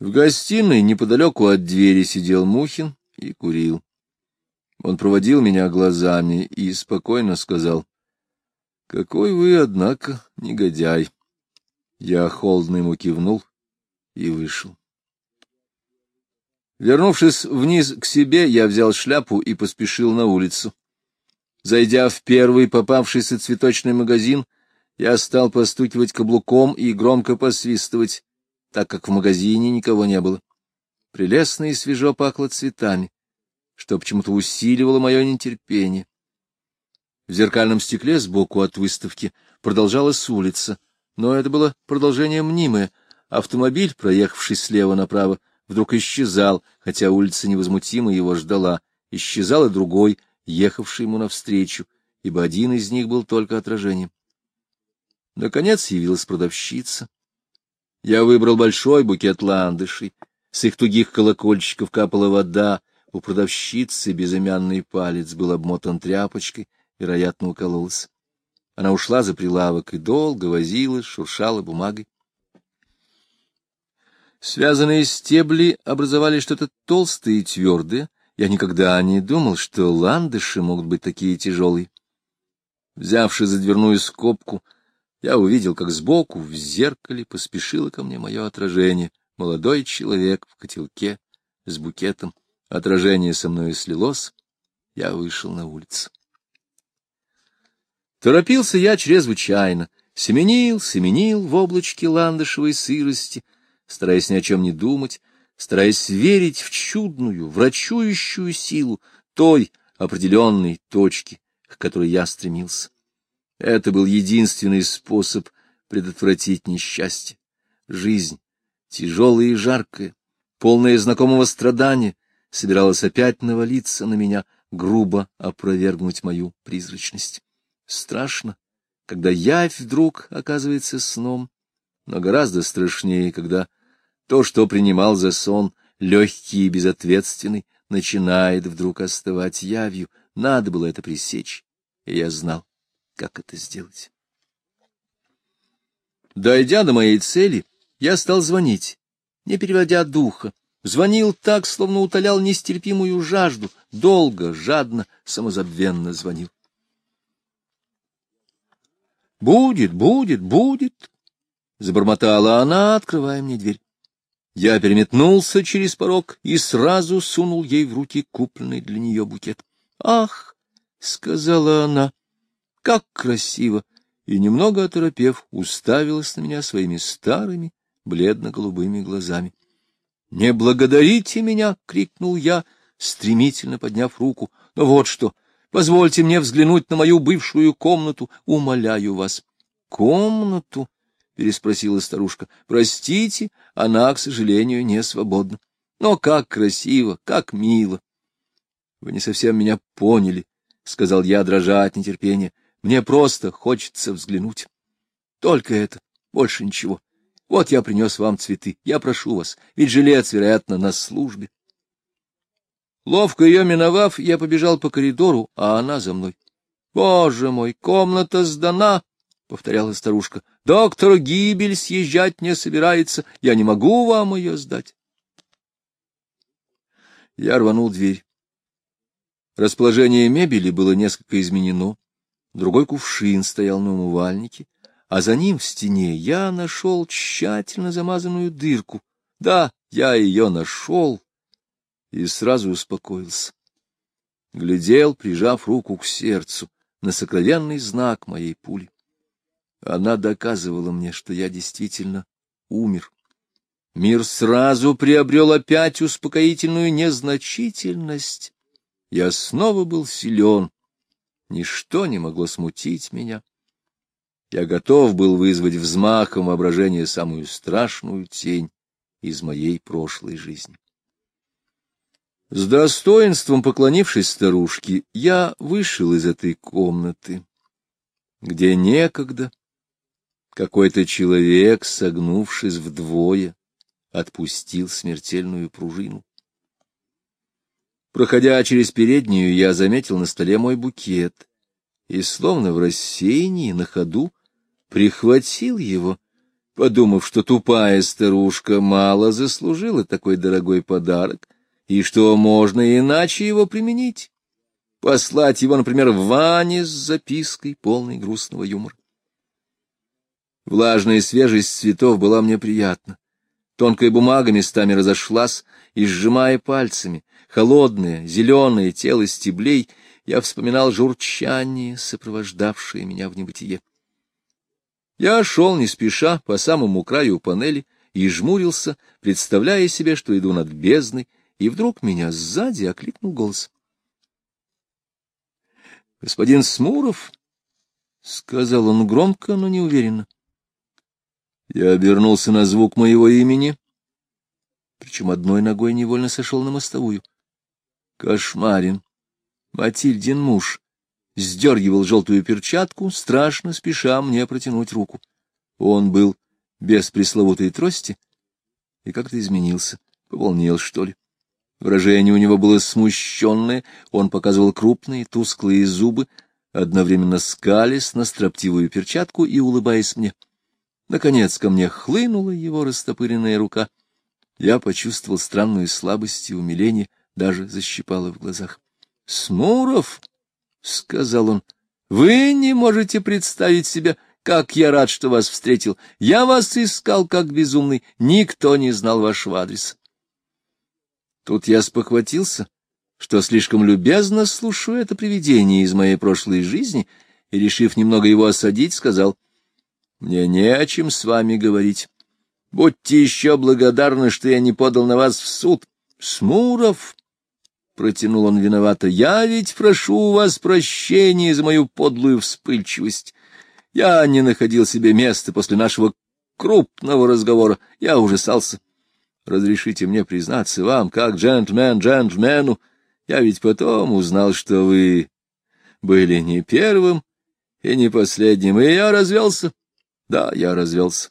В гостиной неподалеку от двери сидел Мухин и курил. Он проводил меня глазами и спокойно сказал, — Какой вы, однако, негодяй! Я холодно ему кивнул и вышел. Вернувшись вниз к себе, я взял шляпу и поспешил на улицу. Зайдя в первый попавшийся цветочный магазин, я стал постукивать каблуком и громко посвистывать, так как в магазине никого не было. Прелестно и свежо пахло цветами, что почему-то усиливало мое нетерпение. В зеркальном стекле сбоку от выставки продолжалась улица, но это было продолжение мнимое. Автомобиль, проехавший слева направо, вдруг исчезал, хотя улица невозмутимо его ждала. Исчезал и другой, ехавший ему навстречу, ибо один из них был только отражением. Наконец явилась продавщица. Я выбрал большой букет ландышей. С их тугих колокольчиков капала вода. У продавщицы безымянный палец был обмотан тряпочкой, вероятно, укололся. Она ушла за прилавок и долго возилась, шуршала бумагой. Связанные стебли образовали что-то толстое и твердое. Я никогда не думал, что ландыши могут быть такие тяжелые. Взявши за дверную скобку, я увидел, как сбоку в зеркале поспешило ко мне мое отражение. Молодой человек в котелке с букетом. Отражение со мной слилось. Я вышел на улицу. Торопился я чрезвычайно. Семенил, семенил в облачке ландышевой сырости, стараясь ни о чем не думать, стараясь верить в чудную, врачующую силу той определенной точки, к которой я стремился. Это был единственный способ предотвратить несчастье. Жизнь, тяжелая и жаркая, полная знакомого страдания, собиралась опять навалиться на меня, грубо опровергнуть мою призрачность. Страшно, когда явь вдруг оказывается сном, но гораздо страшнее, когда то, что принимал за сон, легкий и безответственный, начинает вдруг остывать явью. Надо было это пресечь, и я знал как это сделать. Дойдя до моей цели, я стал звонить, не переводя духа. Звонил так, словно утолял нестерпимую жажду, долго, жадно, самозабвенно звонил. «Будет, будет, будет!» — забормотала она, открывая мне дверь. Я переметнулся через порог и сразу сунул ей в руки купленный для нее букет. «Ах!» — сказала она. Как красиво! И, немного оторопев, уставилась на меня своими старыми, бледно-голубыми глазами. — Не благодарите меня! — крикнул я, стремительно подняв руку. — Но вот что! Позвольте мне взглянуть на мою бывшую комнату, умоляю вас. — Комнату? — переспросила старушка. — Простите, она, к сожалению, не свободна. Но как красиво, как мило! — Вы не совсем меня поняли, — сказал я, дрожа от нетерпения. Мне просто хочется взглянуть. Только это, больше ничего. Вот я принес вам цветы. Я прошу вас, ведь жилец, вероятно, на службе. Ловко ее миновав, я побежал по коридору, а она за мной. — Боже мой, комната сдана! — повторяла старушка. — Доктор Гибель съезжать не собирается. Я не могу вам ее сдать. Я рванул дверь. Расположение мебели было несколько изменено другой кувшин стоял на умывальнике, а за ним в стене я нашел тщательно замазанную дырку. Да, я ее нашел и сразу успокоился. Глядел, прижав руку к сердцу, на сокровенный знак моей пули. Она доказывала мне, что я действительно умер. Мир сразу приобрел опять успокоительную незначительность. Я снова был силен, Ничто не могло смутить меня. Я готов был вызвать взмахом воображения самую страшную тень из моей прошлой жизни. С достоинством поклонившись старушке, я вышел из этой комнаты, где некогда какой-то человек, согнувшись вдвое, отпустил смертельную пружину. Проходя через переднюю, я заметил на столе мой букет и, словно в рассеянии, на ходу, прихватил его, подумав, что тупая старушка мало заслужила такой дорогой подарок, и что можно иначе его применить. Послать его, например, в Ване с запиской, полной грустного юмора. Влажная свежесть цветов была мне приятна. Тонкая бумага местами разошлась, и, сжимая пальцами, холодное, зеленое тело стеблей, я вспоминал журчание, сопровождавшее меня в небытие. Я шел не спеша по самому краю панели и жмурился, представляя себе, что иду над бездной, и вдруг меня сзади окликнул голос. — Господин Смуров, — сказал он громко, но неуверенно. Я обернулся на звук моего имени, причем одной ногой невольно сошел на мостовую. Кошмарин, Матильдин муж, сдергивал желтую перчатку, страшно спеша мне протянуть руку. Он был без пресловутой трости и как-то изменился, поволнел, что ли. Выражение у него было смущенное, он показывал крупные тусклые зубы, одновременно скались на строптивую перчатку и улыбаясь мне. Наконец ко мне хлынула его растопыренная рука. Я почувствовал странную слабость и умиление, даже защипало в глазах. — Смуров, — сказал он, — вы не можете представить себе, как я рад, что вас встретил. Я вас искал как безумный, никто не знал вашего адреса. Тут я спохватился, что слишком любезно слушаю это привидение из моей прошлой жизни, и, решив немного его осадить, сказал, — Мне не о чем с вами говорить. Будьте еще благодарны, что я не подал на вас в суд. Смуров, — протянул он виновато, — я ведь прошу у вас прощения за мою подлую вспыльчивость. Я не находил себе места после нашего крупного разговора. Я ужасался. Разрешите мне признаться вам, как джентльмен джентльмену. Я ведь потом узнал, что вы были не первым и не последним, и я развелся. Да, я развелся.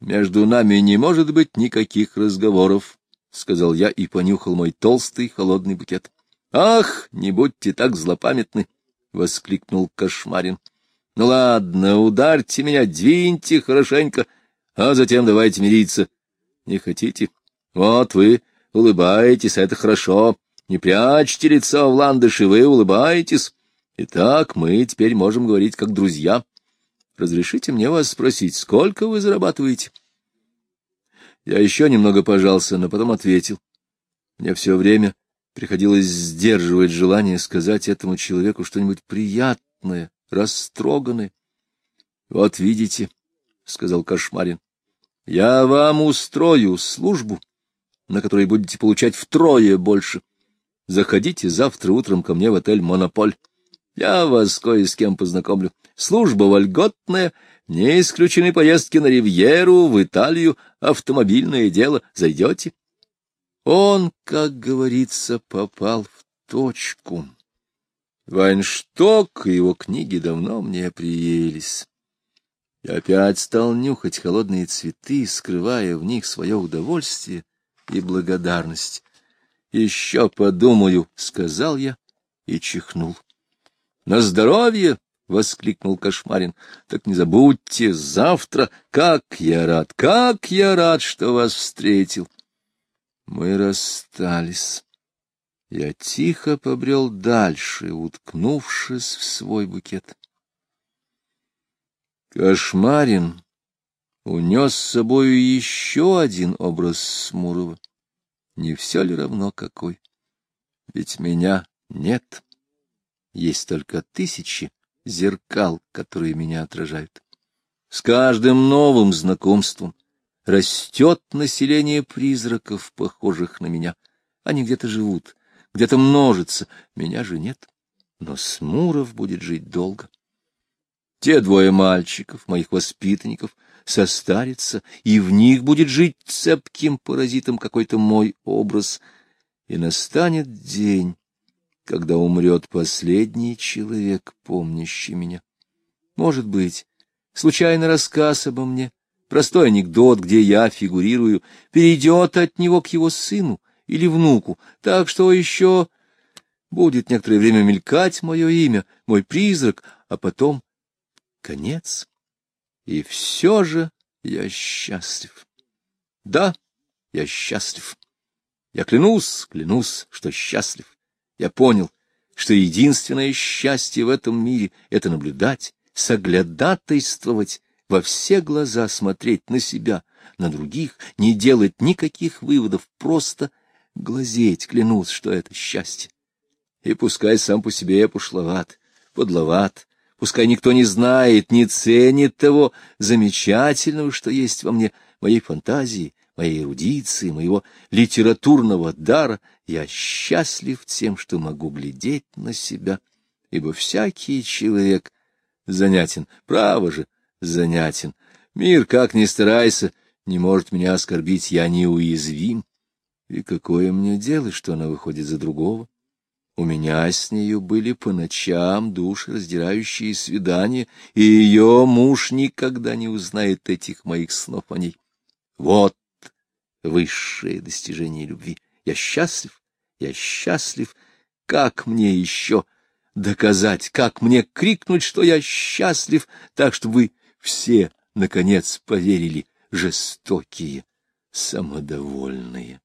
Между нами не может быть никаких разговоров, — сказал я и понюхал мой толстый холодный букет. — Ах, не будьте так злопамятны! — воскликнул Кошмарин. — Ну ладно, ударьте меня, двиньте хорошенько, а затем давайте мириться. Не хотите? Вот вы улыбаетесь, это хорошо. Не прячьте лицо в ландыши, вы улыбаетесь. Итак, мы теперь можем говорить как друзья. — Разрешите мне вас спросить, сколько вы зарабатываете? Я еще немного пожался, но потом ответил. Мне все время приходилось сдерживать желание сказать этому человеку что-нибудь приятное, растроганное. — Вот видите, — сказал Кошмарин, — я вам устрою службу, на которой будете получать втрое больше. Заходите завтра утром ко мне в отель «Монополь». Я вас кое с кем познакомлю. Служба вольготная, не исключены поездки на Ривьеру, в Италию, автомобильное дело. Зайдете? Он, как говорится, попал в точку. Вайншток и его книги давно мне приелись. Я опять стал нюхать холодные цветы, скрывая в них свое удовольствие и благодарность. «Еще подумаю», — сказал я и чихнул. На здоровье! — воскликнул Кошмарин. — Так не забудьте, завтра... Как я рад, как я рад, что вас встретил! Мы расстались. Я тихо побрел дальше, уткнувшись в свой букет. Кошмарин унес с собою еще один образ Смурова. Не все ли равно какой? Ведь меня нет. Есть только тысячи зеркал, которые меня отражают. С каждым новым знакомством растет население призраков, похожих на меня. Они где-то живут, где-то множатся, меня же нет. Но Смуров будет жить долго. Те двое мальчиков, моих воспитанников, состарятся, и в них будет жить цепким паразитом какой-то мой образ. И настанет день, когда умрет последний человек, помнящий меня. Может быть, случайный рассказ обо мне, простой анекдот, где я фигурирую, перейдет от него к его сыну или внуку, так что еще будет некоторое время мелькать мое имя, мой призрак, а потом конец. И все же Я счастлив. Да, я счастлив. Я клянусь, клянусь, что счастлив. Я понял, что единственное счастье в этом мире — это наблюдать, соглядатайствовать, во все глаза смотреть на себя, на других, не делать никаких выводов, просто глазеть, клянусь, что это счастье. И пускай сам по себе я пошловат, подловат, пускай никто не знает, не ценит того замечательного, что есть во мне, моей фантазии, моей эрудиции, моего литературного дара, я счастлив тем, что могу глядеть на себя, ибо всякий человек занятен, право же, занятен. Мир, как ни старайся, не может меня оскорбить, я неуязвим. И какое мне дело, что она выходит за другого? У меня с нею были по ночам душераздирающие свидания, и ее муж никогда не узнает этих моих снов о ней. Вот высшее достижение любви. Я счастлив, я счастлив. Как мне еще доказать, как мне крикнуть, что я счастлив, так, чтобы вы все, наконец, поверили, жестокие, самодовольные?